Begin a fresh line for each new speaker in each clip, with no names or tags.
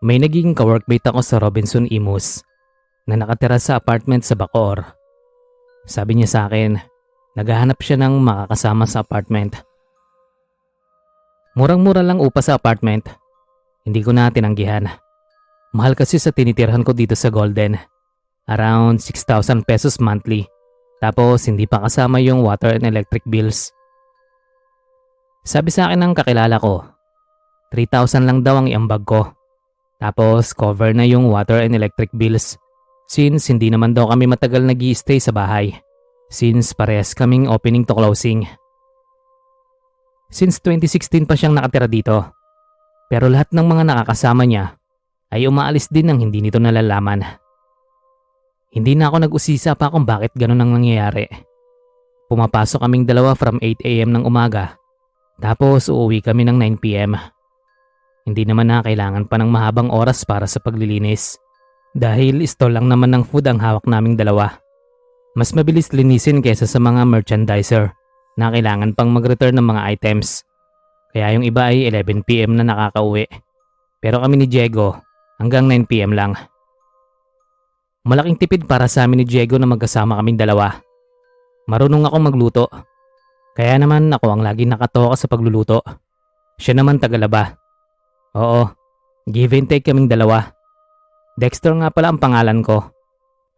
May naging kaworkmate ako sa Robinson Imus na nakatira sa apartment sa Bacoor. Sabi niya sa akin, naghahanap siya ng makakasama sa apartment. Murang-mura lang upa sa apartment. Hindi ko na tinanggihan. Mahal kasi sa tinitirhan ko dito sa Golden. Around 6,000 pesos monthly. Tapos hindi pa kasama yung water and electric bills. Sabi sa akin ng kakilala ko, 3,000 lang daw ang iambag ko. Tapos cover na yung water and electric bills since hindi naman daw kami matagal nag stay sa bahay since parehas kaming opening to closing. Since 2016 pa siyang nakatira dito. Pero lahat ng mga nakakasama niya ay umaalis din nang hindi nito nalalaman. Hindi na ako nag-usisa pa kung bakit ganun ang nangyayari. Pumapasok kaming dalawa from 8am ng umaga tapos uuwi kami ng 9pm. Hindi naman na kailangan pa ng mahabang oras para sa paglilinis. Dahil stall lang naman ng food ang hawak naming dalawa. Mas mabilis linisin kaysa sa mga merchandiser na kailangan pang mag-return ng mga items. Kaya yung iba ay 11pm na nakakauwi. Pero kami ni Diego hanggang 9pm lang. Malaking tipid para sa amin ni Diego na magkasama kaming dalawa. Marunong ako magluto. Kaya naman ako ang lagi nakatoka sa pagluluto. Siya naman tagalaba. Oo, give and take kaming dalawa. Dexter nga pala ang pangalan ko.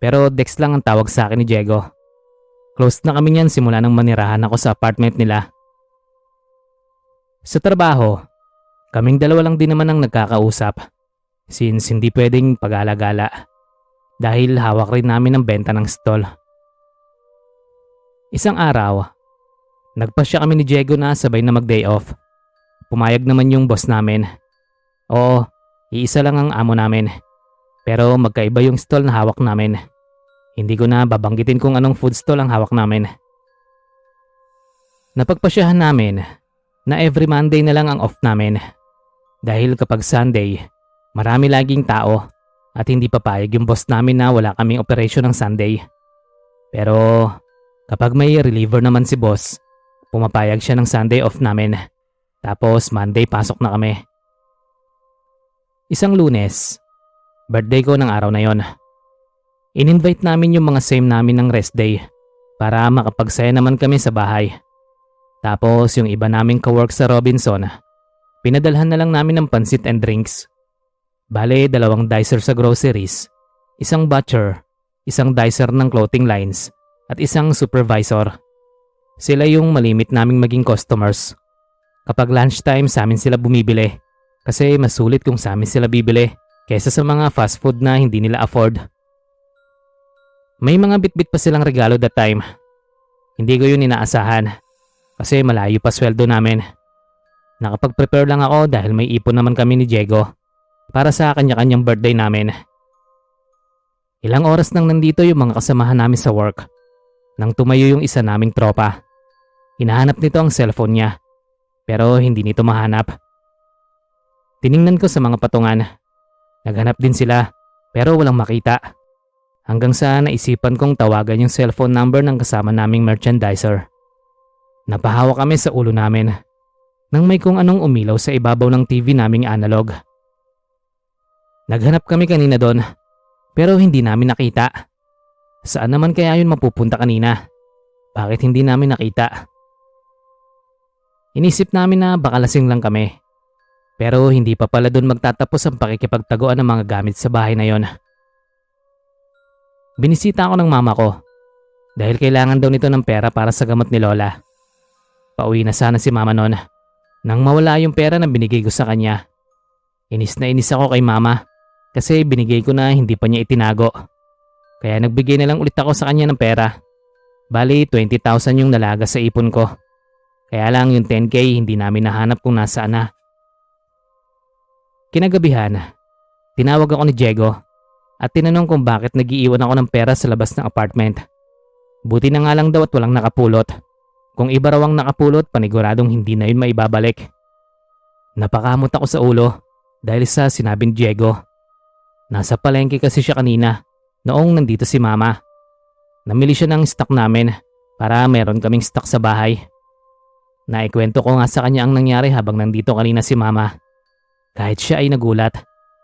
Pero Dex lang ang tawag sa akin ni Diego. Close na kami niyan simula nang manirahan ako sa apartment nila. Sa trabaho, kaming dalawa lang din naman ang nagkakausap. Since hindi pwedeng pag-alagala. Dahil hawak rin namin ang benta ng stall. Isang araw, nagpasya kami ni Diego na sabay na mag-day off. Pumayag naman yung boss namin Oo, iisa lang ang amo namin. Pero magkaiba yung stall na hawak namin. Hindi ko na babanggitin kung anong food stall ang hawak namin. Napagpasyahan namin na every Monday na lang ang off namin. Dahil kapag Sunday, marami laging tao at hindi papayag yung boss namin na wala kaming operation ng Sunday. Pero kapag may reliever naman si boss, pumapayag siya ng Sunday off namin. Tapos Monday pasok na kami. Isang lunes, birthday ko ng araw na yon. In-invite namin yung mga same namin ng rest day para makapagsaya naman kami sa bahay. Tapos yung iba naming kawork sa Robinson, pinadalhan na lang namin ng pansit and drinks. Bale, dalawang dicer sa groceries, isang butcher, isang dicer ng clothing lines, at isang supervisor. Sila yung malimit naming maging customers. Kapag lunchtime sa amin sila bumibili kasi mas sulit kung sa amin sila bibili kaysa sa mga fast food na hindi nila afford. May mga bitbit pa silang regalo that time. Hindi ko yun inaasahan kasi malayo pa sweldo namin. Nakapag-prepare lang ako dahil may ipon naman kami ni Diego para sa kanya-kanyang birthday namin. Ilang oras nang nandito yung mga kasamahan namin sa work nang tumayo yung isa naming tropa. Hinahanap nito ang cellphone niya pero hindi nito mahanap. Tiningnan ko sa mga patungan. Naghanap din sila pero walang makita. Hanggang sa naisipan kong tawagan yung cellphone number ng kasama naming merchandiser. Napahawa kami sa ulo namin nang may kung anong umilaw sa ibabaw ng TV naming analog. Naghanap kami kanina doon pero hindi namin nakita. Saan naman kaya yun mapupunta kanina? Bakit hindi namin nakita? Inisip namin na baka lasing lang kami pero hindi pa pala doon magtatapos ang pakikipagtaguan ng mga gamit sa bahay na yon. Binisita ako ng mama ko dahil kailangan daw nito ng pera para sa gamot ni Lola. Pauwi na sana si mama noon nang mawala yung pera na binigay ko sa kanya. Inis na inis ako kay mama kasi binigay ko na hindi pa niya itinago. Kaya nagbigay na lang ulit ako sa kanya ng pera. Bali 20,000 yung nalaga sa ipon ko. Kaya lang yung 10k hindi namin nahanap kung nasaan na. Kinagabihan, tinawag ako ni Diego at tinanong kung bakit nagiiwan ako ng pera sa labas ng apartment. Buti na nga lang daw at walang nakapulot. Kung iba raw ang nakapulot, paniguradong hindi na yun maibabalik. Napakamot ako sa ulo dahil sa sinabi ni Diego. Nasa palengke kasi siya kanina noong nandito si mama. Namili siya ng stock namin para meron kaming stock sa bahay. Naikwento ko nga sa kanya ang nangyari habang nandito kanina si mama. Kahit siya ay nagulat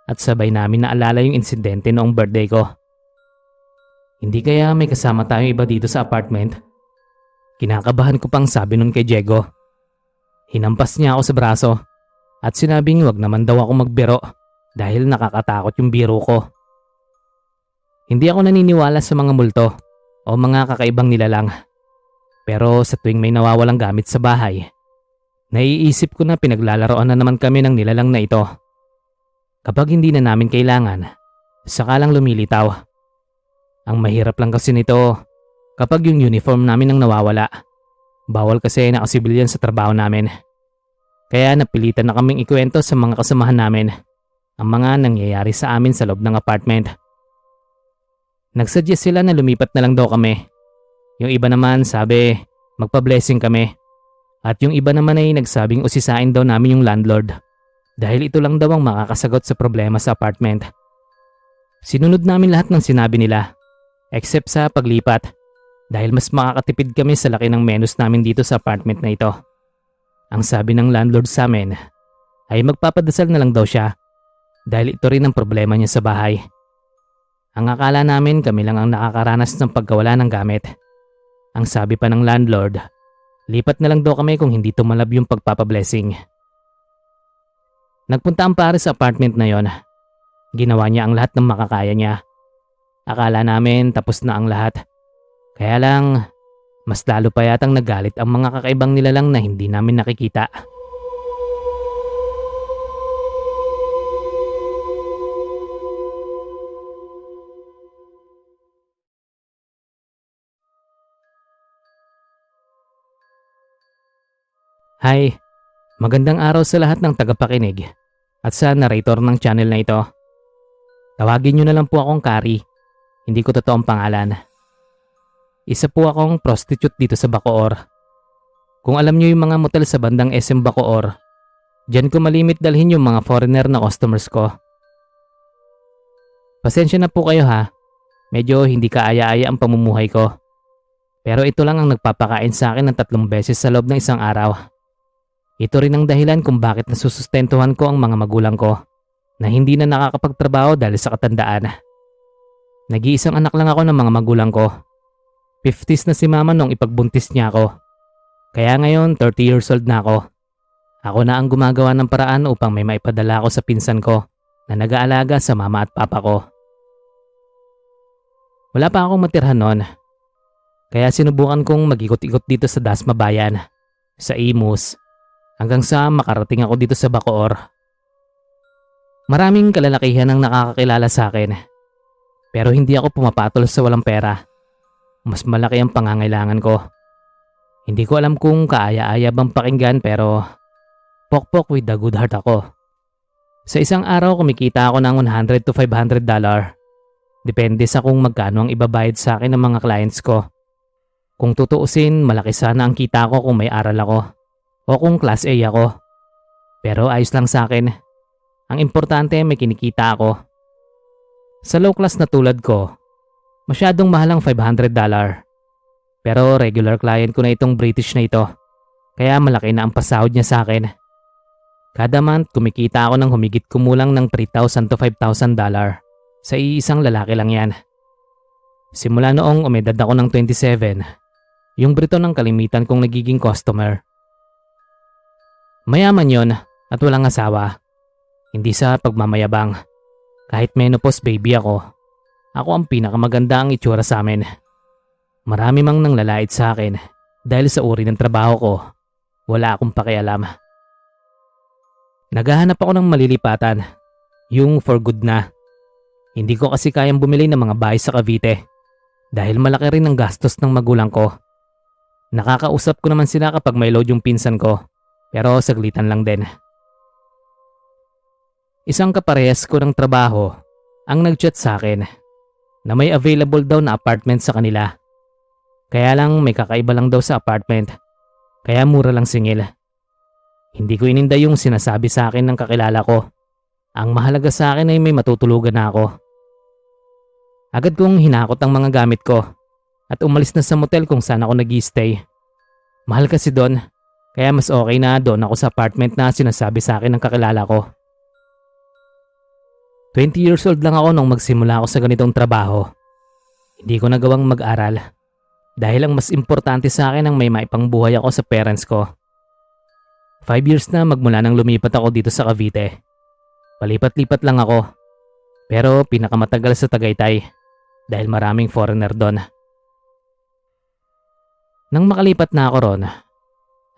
at sabay namin naalala yung insidente noong birthday ko. Hindi kaya may kasama tayong iba dito sa apartment? Kinakabahan ko pang sabi nun kay Diego. Hinampas niya ako sa braso at sinabing wag naman daw ako magbiro dahil nakakatakot yung biro ko. Hindi ako naniniwala sa mga multo o mga kakaibang nilalang. Pero sa tuwing may nawawalang gamit sa bahay, naiisip ko na pinaglalaroan na naman kami ng nilalang na ito. Kapag hindi na namin kailangan, saka lang lumilitaw. Ang mahirap lang kasi nito kapag yung uniform namin ang nawawala. Bawal kasi nakasibilyan sa trabaho namin. Kaya napilitan na kaming ikwento sa mga kasamahan namin ang mga nangyayari sa amin sa loob ng apartment. Nagsuggest sila na lumipat na lang daw kami. Yung iba naman sabi magpa-blessing kami. At yung iba naman ay nagsabing usisain daw namin yung landlord dahil ito lang daw ang makakasagot sa problema sa apartment. Sinunod namin lahat ng sinabi nila except sa paglipat dahil mas makakatipid kami sa laki ng menus namin dito sa apartment na ito. Ang sabi ng landlord sa amin ay magpapadasal na lang daw siya dahil ito rin ang problema niya sa bahay. Ang akala namin kami lang ang nakakaranas ng pagkawala ng gamit. Ang sabi pa ng landlord, lipat na lang daw kami kung hindi tumalab yung pagpapablessing. Nagpunta ang pare sa apartment na yon. Ginawa niya ang lahat ng makakaya niya. Akala namin tapos na ang lahat kaya lang, mas lalo pa yatang nagalit ang mga kakaibang nilalang na hindi namin nakikita. Hi, magandang araw sa lahat ng tagapakinig at sa narrator ng channel na ito. Tawagin nyo na lang po akong Kari. Hindi ko totoong pangalan. Isa po akong prostitute dito sa Bacoor. Kung alam niyo yung mga motel sa bandang SM Bacoor, dyan ko malimit dalhin yung mga foreigner na customers ko. Pasensya na po kayo ha, medyo hindi kaaya-aya ang pamumuhay ko. Pero ito lang ang nagpapakain sa akin ng tatlong beses sa loob ng isang araw. Ito rin ang dahilan kung bakit nasusustentuhan ko ang mga magulang ko na hindi na nakakapagtrabaho dahil sa katandaan. Nag-iisang anak lang ako ng mga magulang ko 50s na si mama nung ipagbuntis niya ako. Kaya ngayon 30 years old na ako. Ako na ang gumagawa ng paraan upang may maipadala ako sa pinsan ko na nag-aalaga sa mama at papa ko. Wala pa akong matirhan noon. Kaya sinubukan kong mag-ikot-ikot dito sa Dasma Bayan, sa Imus, hanggang sa makarating ako dito sa Bacoor. Maraming kalalakihan ang nakakakilala sa akin. Pero hindi ako pumapatol sa walang pera mas malaki ang pangangailangan ko. Hindi ko alam kung kaaya-aya bang pakinggan pero pokpok with the good heart ako. Sa isang araw kumikita ako ng 100 to 500 dollar. Depende sa kung magkano ang ibabayad sa akin ng mga clients ko. Kung tutuusin, malaki sana ang kita ko kung may aral ako o kung class A ako. Pero ayos lang sa akin. Ang importante may kinikita ako. Sa low class na tulad ko, Masyadong mahal ang $500. Pero regular client ko na itong British na ito. Kaya malaki na ang pasahod niya sa akin. Kada month, kumikita ako ng humigit kumulang ng 3,000 to 5,000 dollar. Sa iisang lalaki lang yan. Simula noong umedad ako ng 27, yung Brito ng kalimitan kong nagiging customer. Mayaman yon at walang asawa. Hindi sa pagmamayabang. Kahit menopause baby ako, ako ang pinakamaganda ang itsura sa amin. Marami mang nang lalait sa akin dahil sa uri ng trabaho ko. Wala akong pakialam. Naghahanap ako ng malilipatan. Yung for good na. Hindi ko kasi kayang bumili ng mga bahay sa Cavite dahil malaki rin ang gastos ng magulang ko. Nakakausap ko naman sila kapag may load yung pinsan ko pero saglitan lang din. Isang kaparehas ko ng trabaho ang nagchat sa akin na may available daw na apartment sa kanila. Kaya lang may kakaiba lang daw sa apartment. Kaya mura lang singil. Hindi ko ininda yung sinasabi sa akin ng kakilala ko. Ang mahalaga sa akin ay may matutulugan na ako. Agad kong hinakot ang mga gamit ko at umalis na sa motel kung saan ako nag stay Mahal kasi doon, kaya mas okay na doon ako sa apartment na sinasabi sa akin ng kakilala ko. 20 years old lang ako nung magsimula ako sa ganitong trabaho. Hindi ko nagawang mag-aral dahil ang mas importante sa akin ang may maipangbuhay ako sa parents ko. Five years na magmula nang lumipat ako dito sa Cavite. Palipat-lipat lang ako. Pero pinakamatagal sa Tagaytay dahil maraming foreigner doon. Nang makalipat na ako ron,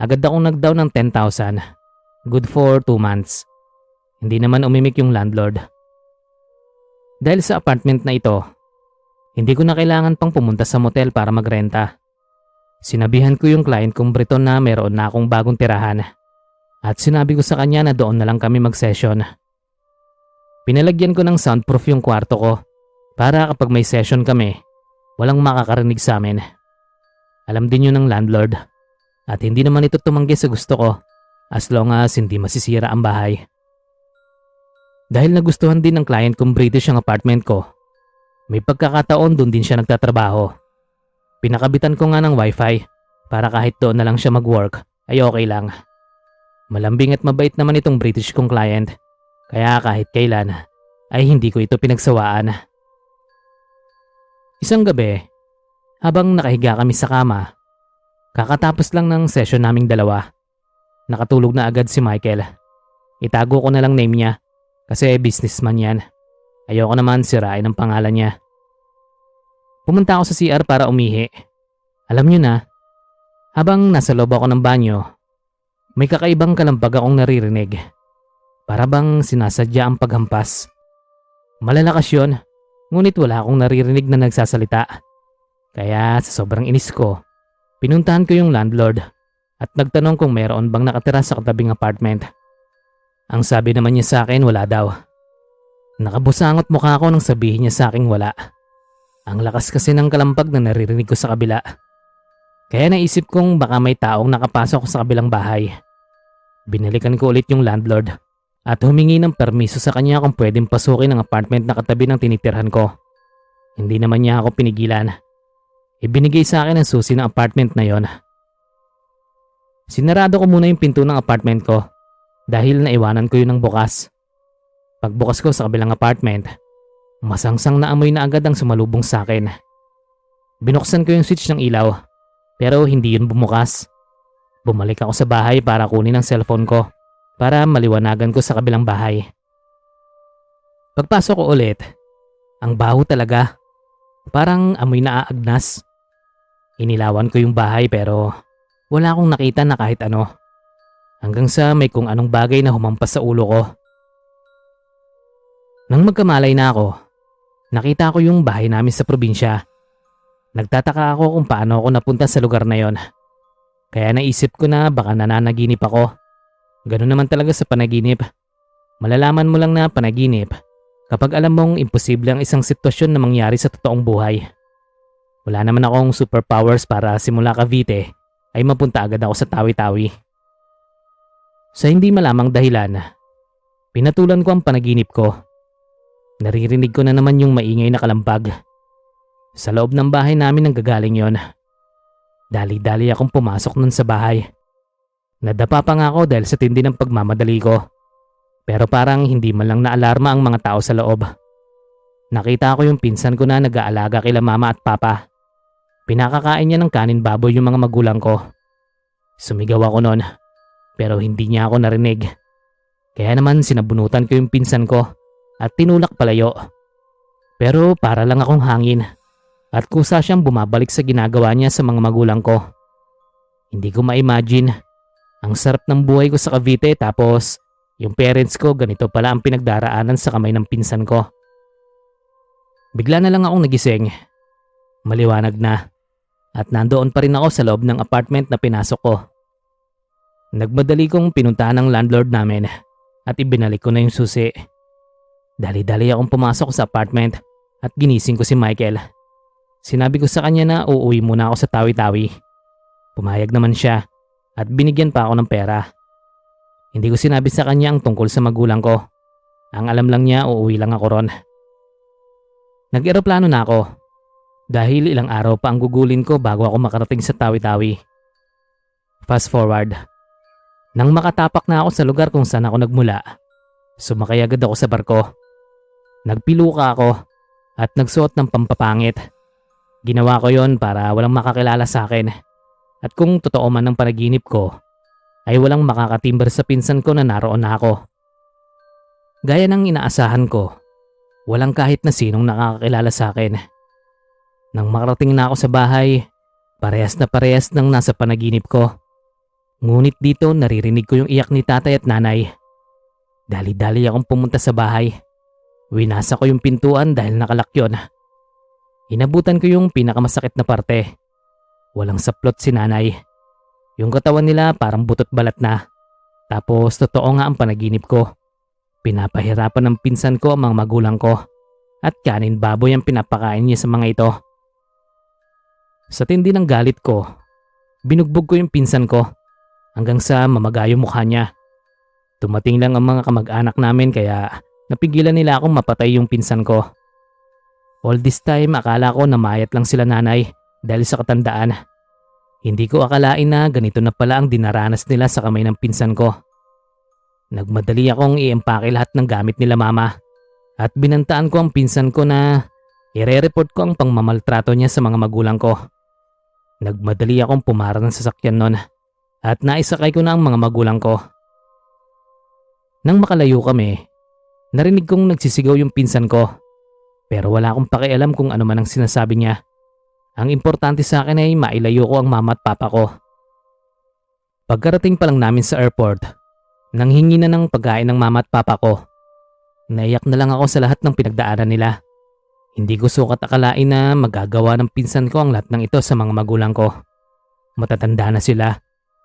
agad akong nag-down ng 10,000. Good for 2 months. Hindi naman umimik yung landlord. Dahil sa apartment na ito, hindi ko na kailangan pang pumunta sa motel para magrenta. Sinabihan ko yung client kong Briton na meron na akong bagong tirahan. At sinabi ko sa kanya na doon na lang kami mag-session. Pinalagyan ko ng soundproof yung kwarto ko para kapag may session kami, walang makakarinig sa amin. Alam din yun ng landlord at hindi naman ito tumanggi sa gusto ko as long as hindi masisira ang bahay. Dahil nagustuhan din ng client kong British ang apartment ko, may pagkakataon doon din siya nagtatrabaho. Pinakabitan ko nga ng wifi para kahit doon na lang siya mag-work ay okay lang. Malambing at mabait naman itong British kong client kaya kahit kailan ay hindi ko ito pinagsawaan. Isang gabi, habang nakahiga kami sa kama, kakatapos lang ng session naming dalawa, nakatulog na agad si Michael. Itago ko na lang name niya kasi businessman yan. Ayoko naman sirain ang pangalan niya. Pumunta ako sa CR para umihi. Alam niyo na, habang nasa loob ako ng banyo, may kakaibang kalampag akong naririnig. Para bang sinasadya ang paghampas. Malalakas yun, ngunit wala akong naririnig na nagsasalita. Kaya sa sobrang inis ko, pinuntahan ko yung landlord at nagtanong kung mayroon bang nakatira sa katabing apartment. Ang sabi naman niya sa akin wala daw. Nakabusangot mukha ako nang sabihin niya sa akin wala. Ang lakas kasi ng kalampag na naririnig ko sa kabila. Kaya naisip kong baka may taong nakapasok sa kabilang bahay. Binalikan ko ulit yung landlord at humingi ng permiso sa kanya kung pwedeng pasukin ang apartment na katabi ng tinitirhan ko. Hindi naman niya ako pinigilan. Ibinigay sa akin ang susi ng apartment na yon. Sinarado ko muna yung pinto ng apartment ko dahil naiwanan ko yun ng bukas. Pagbukas ko sa kabilang apartment, masangsang na amoy na agad ang sumalubong sa akin. Binuksan ko yung switch ng ilaw pero hindi yun bumukas. Bumalik ako sa bahay para kunin ang cellphone ko para maliwanagan ko sa kabilang bahay. Pagpasok ko ulit, ang baho talaga. Parang amoy na aagnas. Inilawan ko yung bahay pero wala akong nakita na kahit ano. Hanggang sa may kung anong bagay na humampas sa ulo ko. Nang magkamalay na ako, nakita ko yung bahay namin sa probinsya. Nagtataka ako kung paano ako napunta sa lugar na yon. Kaya naisip ko na baka nananaginip ako. Ganun naman talaga sa panaginip. Malalaman mo lang na panaginip kapag alam mong imposible ang isang sitwasyon na mangyari sa totoong buhay. Wala naman akong superpowers para simula Cavite ay mapunta agad ako sa tawi-tawi. Sa hindi malamang dahilan, pinatulan ko ang panaginip ko. Naririnig ko na naman yung maingay na kalampag. Sa loob ng bahay namin ang gagaling yon. Dali-dali akong pumasok nun sa bahay. Nadapa pa nga ako dahil sa tindi ng pagmamadali ko. Pero parang hindi man lang naalarma ang mga tao sa loob. Nakita ko yung pinsan ko na nag-aalaga kila mama at papa. Pinakakain niya ng kanin baboy yung mga magulang ko. Sumigaw ako noon pero hindi niya ako narinig. Kaya naman sinabunutan ko yung pinsan ko at tinulak palayo. Pero para lang akong hangin at kusa siyang bumabalik sa ginagawa niya sa mga magulang ko. Hindi ko ma-imagine. Ang sarap ng buhay ko sa Cavite tapos yung parents ko ganito pala ang pinagdaraanan sa kamay ng pinsan ko. Bigla na lang akong nagising. Maliwanag na. At nandoon pa rin ako sa loob ng apartment na pinasok ko. Nagmadali kong pinuntahan ng landlord namin at ibinalik ko na yung susi. Dali-dali akong pumasok sa apartment at ginising ko si Michael. Sinabi ko sa kanya na uuwi muna ako sa tawi-tawi. Pumayag naman siya at binigyan pa ako ng pera. Hindi ko sinabi sa kanya ang tungkol sa magulang ko. Ang alam lang niya uuwi lang ako ron. Nag-eroplano na ako dahil ilang araw pa ang gugulin ko bago ako makarating sa tawi-tawi. Fast forward, nang makatapak na ako sa lugar kung saan ako nagmula, sumakay agad ako sa barko. Nagpiluka ako at nagsuot ng pampapangit. Ginawa ko yon para walang makakilala sa akin. At kung totoo man ang panaginip ko, ay walang makakatimber sa pinsan ko na naroon na ako. Gaya ng inaasahan ko, walang kahit na sinong nakakakilala sa akin. Nang makarating na ako sa bahay, parehas na parehas ng nasa panaginip ko. Ngunit dito naririnig ko yung iyak ni tatay at nanay. Dali-dali akong pumunta sa bahay. Winasa ko yung pintuan dahil nakalak yun. Inabutan ko yung pinakamasakit na parte. Walang saplot si nanay. Yung katawan nila parang butot balat na. Tapos totoo nga ang panaginip ko. Pinapahirapan ng pinsan ko ang mga magulang ko. At kanin baboy ang pinapakain niya sa mga ito. Sa tindi ng galit ko, binugbog ko yung pinsan ko hanggang sa mamagayo mukha niya. Tumating lang ang mga kamag-anak namin kaya Napigilan nila akong mapatay yung pinsan ko. All this time akala ko na mayat lang sila nanay dahil sa katandaan. Hindi ko akalain na ganito na pala ang dinaranas nila sa kamay ng pinsan ko. Nagmadali akong i-empake lahat ng gamit nila mama at binantaan ko ang pinsan ko na ire-report ko ang pangmamaltrato niya sa mga magulang ko. Nagmadali akong pumara ng sasakyan nun at naisakay ko na ang mga magulang ko. Nang makalayo kami, Narinig kong nagsisigaw yung pinsan ko. Pero wala akong pakialam kung ano man ang sinasabi niya. Ang importante sa akin ay mailayo ko ang mama at papa ko. Pagkarating pa lang namin sa airport, nanghingi na ng pagkain ng mama at papa ko. Naiyak na lang ako sa lahat ng pinagdaanan nila. Hindi ko sukat akalain na magagawa ng pinsan ko ang lahat ng ito sa mga magulang ko. Matatanda na sila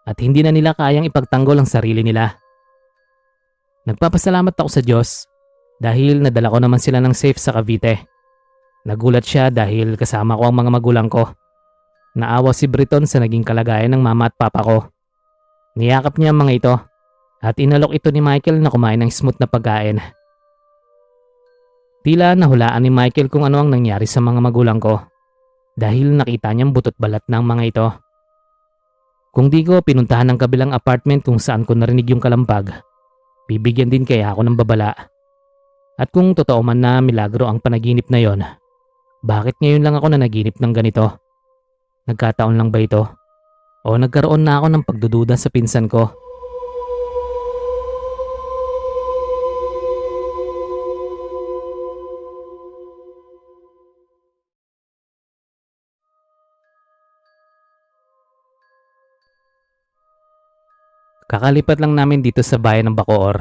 at hindi na nila kayang ipagtanggol ang sarili nila. Nagpapasalamat ako sa Diyos dahil nadala ko naman sila ng safe sa Cavite. Nagulat siya dahil kasama ko ang mga magulang ko. Naawa si Briton sa naging kalagayan ng mama at papa ko. Niyakap niya ang mga ito at inalok ito ni Michael na kumain ng smooth na pagkain. Tila nahulaan ni Michael kung ano ang nangyari sa mga magulang ko dahil nakita niyang butot balat ng mga ito. Kung di ko pinuntahan ng kabilang apartment kung saan ko narinig yung kalampag, bibigyan din kaya ako ng babala. At kung totoo man na milagro ang panaginip na yon, bakit ngayon lang ako na naginip ng ganito? Nagkataon lang ba ito? O nagkaroon na ako ng pagdududa sa pinsan ko? Kakalipat lang namin dito sa bayan ng Bacoor,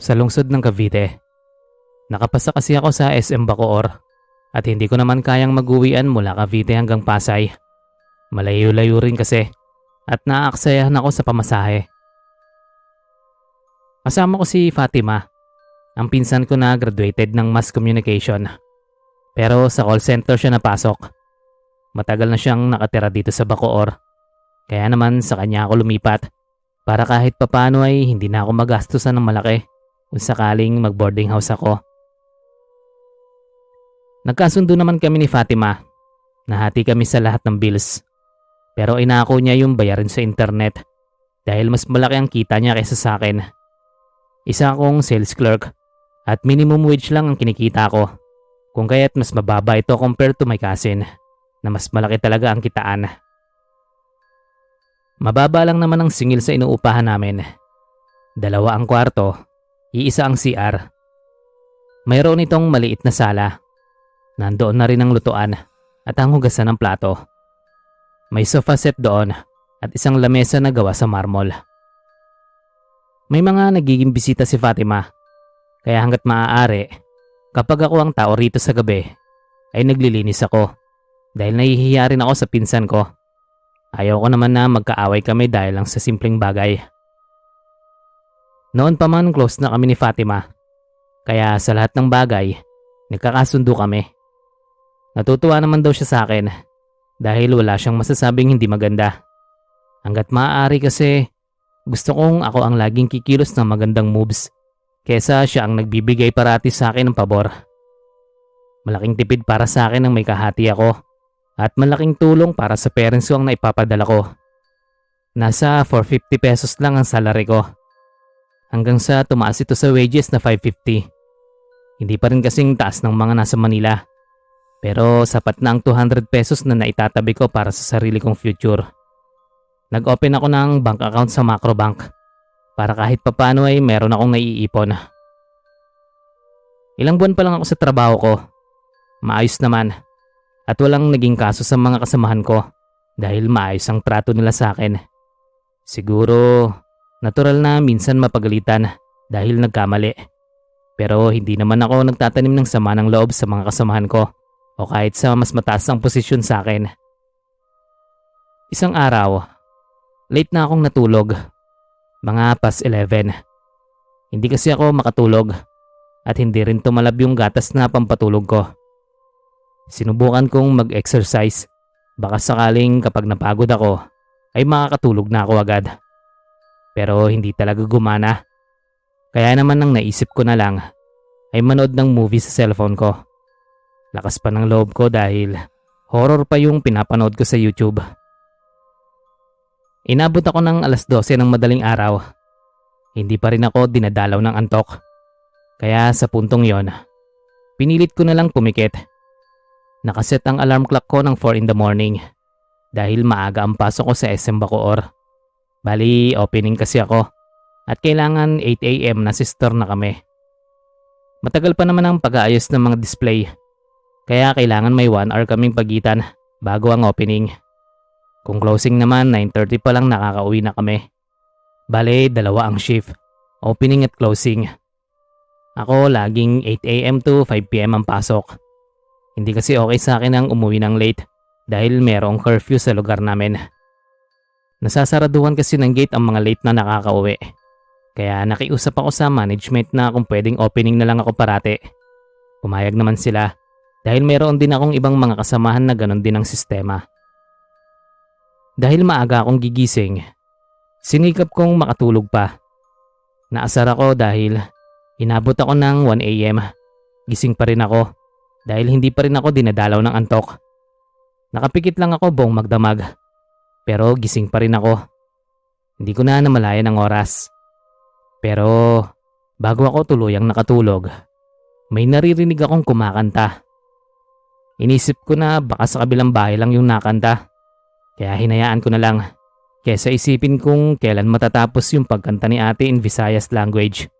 sa lungsod ng Cavite. Nakapasa kasi ako sa SM Bacoor at hindi ko naman kayang mag-uwian mula Cavite hanggang Pasay. Malayo-layo rin kasi at naaaksayahan ako sa pamasahe. Kasama ko si Fatima, ang pinsan ko na graduated ng Mass Communication. Pero sa call center siya napasok. Matagal na siyang nakatira dito sa Bacoor. Kaya naman sa kanya ako lumipat para kahit papano ay hindi na ako magastusan ng malaki kung sakaling mag-boarding house ako. Nagkasundo naman kami ni Fatima. Nahati kami sa lahat ng bills. Pero inako niya yung bayarin sa internet dahil mas malaki ang kita niya kaysa sa akin. Isa akong sales clerk at minimum wage lang ang kinikita ko. Kung kaya't mas mababa ito compared to my cousin na mas malaki talaga ang kitaan. Mababa lang naman ang singil sa inuupahan namin. Dalawa ang kwarto, iisa ang CR. Mayroon itong maliit na sala Nandoon na rin ang lutuan at ang hugasan ng plato. May sofa set doon at isang lamesa na gawa sa marmol. May mga nagiging bisita si Fatima kaya hanggat maaari kapag ako ang tao rito sa gabi ay naglilinis ako dahil nahihiya rin ako sa pinsan ko. Ayaw ko naman na magkaaway kami dahil lang sa simpleng bagay. Noon pa man close na kami ni Fatima kaya sa lahat ng bagay nagkakasundo kami. Natutuwa naman daw siya sa akin dahil wala siyang masasabing hindi maganda. Hanggat maaari kasi gusto kong ako ang laging kikilos ng magandang moves kesa siya ang nagbibigay parati sa akin ng pabor. Malaking tipid para sa akin ang may kahati ako at malaking tulong para sa parents ko ang naipapadala ko. Nasa 450 pesos lang ang salary ko. Hanggang sa tumaas ito sa wages na 550. Hindi pa rin kasing taas ng mga nasa Manila. Pero sapat na ang 200 pesos na naitatabi ko para sa sarili kong future. Nag-open ako ng bank account sa Macrobank para kahit papano ay meron akong naiipon. Ilang buwan pa lang ako sa trabaho ko. Maayos naman at walang naging kaso sa mga kasamahan ko dahil maayos ang trato nila sa akin. Siguro natural na minsan mapagalitan dahil nagkamali. Pero hindi naman ako nagtatanim ng sama ng loob sa mga kasamahan ko o kahit sa mas mataas ang posisyon sa akin. Isang araw, late na akong natulog. Mga past 11. Hindi kasi ako makatulog at hindi rin tumalab yung gatas na pampatulog ko. Sinubukan kong mag-exercise. Baka sakaling kapag napagod ako ay makakatulog na ako agad. Pero hindi talaga gumana. Kaya naman nang naisip ko na lang ay manood ng movie sa cellphone ko. Lakas pa ng loob ko dahil horror pa yung pinapanood ko sa YouTube. Inabot ako ng alas 12 ng madaling araw. Hindi pa rin ako dinadalaw ng antok. Kaya sa puntong yon, pinilit ko na lang pumikit. Nakaset ang alarm clock ko ng 4 in the morning dahil maaga ang pasok ko sa SM Bacoor. Bali, opening kasi ako at kailangan 8am na sister na kami. Matagal pa naman ang pag-aayos ng mga display kaya kailangan may 1 hour kaming pagitan bago ang opening. Kung closing naman 9.30 pa lang nakakauwi na kami. Bale, dalawa ang shift. Opening at closing. Ako laging 8am to 5pm ang pasok. Hindi kasi okay sa akin ang umuwi ng late dahil merong curfew sa lugar namin. Nasasaraduhan kasi ng gate ang mga late na nakakauwi. Kaya nakiusap ako sa management na kung pwedeng opening na lang ako parate. Pumayag naman sila dahil mayroon din akong ibang mga kasamahan na ganon din ang sistema. Dahil maaga akong gigising, sinikap kong makatulog pa. Naasar ako dahil inabot ako ng 1am. Gising pa rin ako dahil hindi pa rin ako dinadalaw ng antok. Nakapikit lang ako buong magdamag. Pero gising pa rin ako. Hindi ko na namalayan ang oras. Pero bago ako tuluyang nakatulog, may naririnig akong kumakanta. Inisip ko na baka sa kabilang bahay lang yung nakanta. Kaya hinayaan ko na lang. Kesa isipin kung kailan matatapos yung pagkanta ni ate in Visayas language.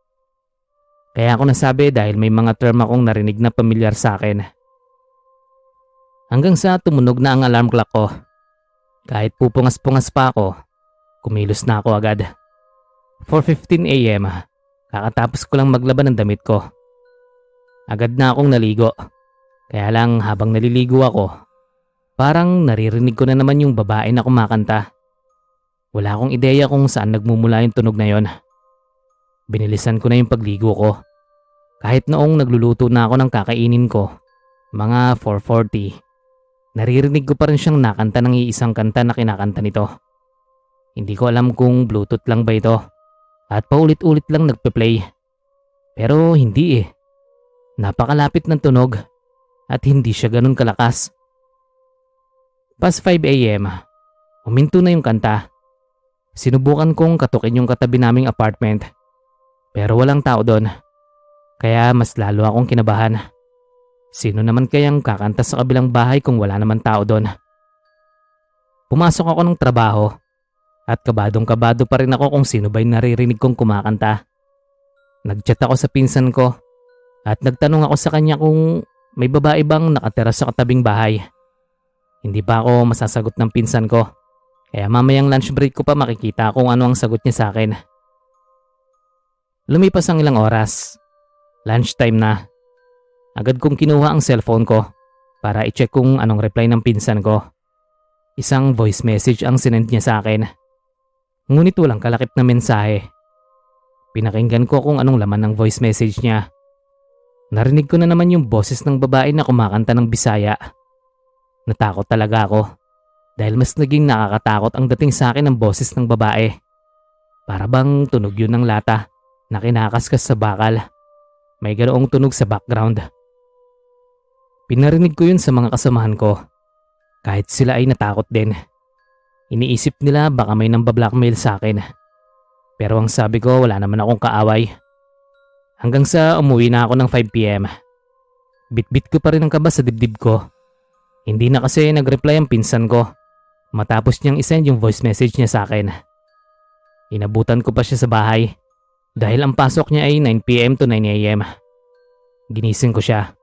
Kaya ako nasabi dahil may mga term akong narinig na pamilyar sa akin. Hanggang sa tumunog na ang alarm clock ko. Kahit pupungas-pungas pa ako, kumilos na ako agad. 4.15 a.m. Kakatapos ko lang maglaban ng damit ko. Agad na akong naligo. Kaya lang habang naliligo ako, parang naririnig ko na naman yung babae na kumakanta. Wala akong ideya kung saan nagmumula yung tunog na yon. Binilisan ko na yung pagligo ko. Kahit noong nagluluto na ako ng kakainin ko, mga 4.40, naririnig ko pa rin siyang nakanta ng iisang kanta na kinakanta nito. Hindi ko alam kung bluetooth lang ba ito at paulit-ulit lang nagpe-play. Pero hindi eh. Napakalapit ng tunog at hindi siya ganun kalakas. Pas 5am, huminto na yung kanta. Sinubukan kong katukin yung katabi naming apartment pero walang tao doon. Kaya mas lalo akong kinabahan. Sino naman kayang kakanta sa kabilang bahay kung wala naman tao doon? Pumasok ako ng trabaho at kabadong kabado pa rin ako kung sino ba'y naririnig kong kumakanta. Nagchat ako sa pinsan ko at nagtanong ako sa kanya kung may babae bang nakatira sa katabing bahay? Hindi pa ako masasagot ng pinsan ko. Kaya mamayang lunch break ko pa makikita kung ano ang sagot niya sa akin. Lumipas ang ilang oras. Lunchtime na. Agad kong kinuha ang cellphone ko para i-check kung anong reply ng pinsan ko. Isang voice message ang sinend niya sa akin. Ngunit walang kalakip na mensahe. Pinakinggan ko kung anong laman ng voice message niya. Narinig ko na naman yung boses ng babae na kumakanta ng Bisaya. Natakot talaga ako dahil mas naging nakakatakot ang dating sa akin ng boses ng babae. Para bang tunog yun ng lata na kinakaskas sa bakal. May ganoong tunog sa background. Pinarinig ko yun sa mga kasamahan ko. Kahit sila ay natakot din. Iniisip nila baka may nambablockmail sa akin. Pero ang sabi ko wala naman akong kaaway. Hanggang sa umuwi na ako ng 5pm. Bit-bit ko pa rin ang kaba sa dibdib ko. Hindi na kasi nag-reply ang pinsan ko. Matapos niyang isend yung voice message niya sa akin. Inabutan ko pa siya sa bahay dahil ang pasok niya ay 9pm to 9am. Ginising ko siya.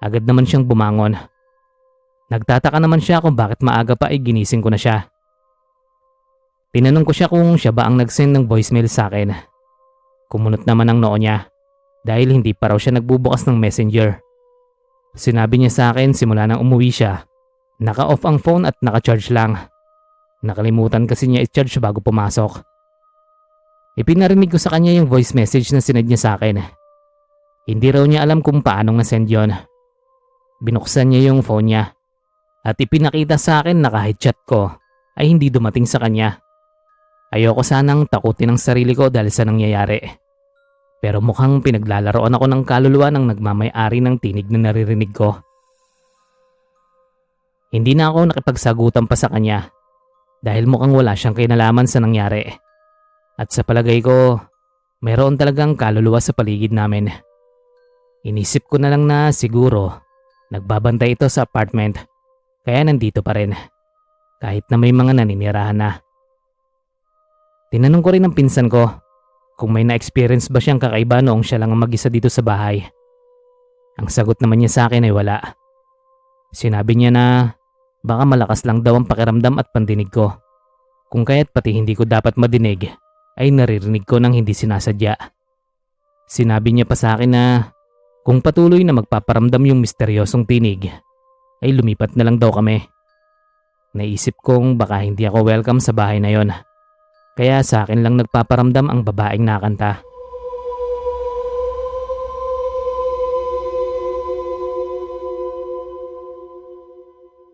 Agad naman siyang bumangon. Nagtataka naman siya kung bakit maaga pa ay ginising ko na siya. Tinanong ko siya kung siya ba ang nag-send ng voicemail sa akin. Kumunot naman ang noo niya dahil hindi pa raw siya nagbubukas ng messenger. Sinabi niya sa akin simula nang umuwi siya, naka-off ang phone at naka-charge lang. Nakalimutan kasi niya i-charge bago pumasok. Ipinarinig ko sa kanya yung voice message na sinad niya sa akin. Hindi raw niya alam kung paano nga send yon. Binuksan niya yung phone niya at ipinakita sa akin na kahit chat ko ay hindi dumating sa kanya. Ayoko sanang takutin ang sarili ko dahil sa nangyayari. Pero mukhang pinaglalaroan ako ng kaluluwa ng nagmamay-ari ng tinig na naririnig ko. Hindi na ako nakipagsagutan pa sa kanya dahil mukhang wala siyang kinalaman sa nangyari. At sa palagay ko, mayroon talagang kaluluwa sa paligid namin. Inisip ko na lang na siguro nagbabantay ito sa apartment kaya nandito pa rin kahit na may mga naninirahan na. Tinanong ko rin ang pinsan ko kung may na-experience ba siyang kakaiba noong siya lang ang mag-isa dito sa bahay. Ang sagot naman niya sa akin ay wala. Sinabi niya na baka malakas lang daw ang pakiramdam at pandinig ko. Kung kaya't pati hindi ko dapat madinig ay naririnig ko nang hindi sinasadya. Sinabi niya pa sa akin na kung patuloy na magpaparamdam yung misteryosong tinig ay lumipat na lang daw kami. Naisip kong baka hindi ako welcome sa bahay na yon. Kaya sa akin lang nagpaparamdam ang babaeng nakanta.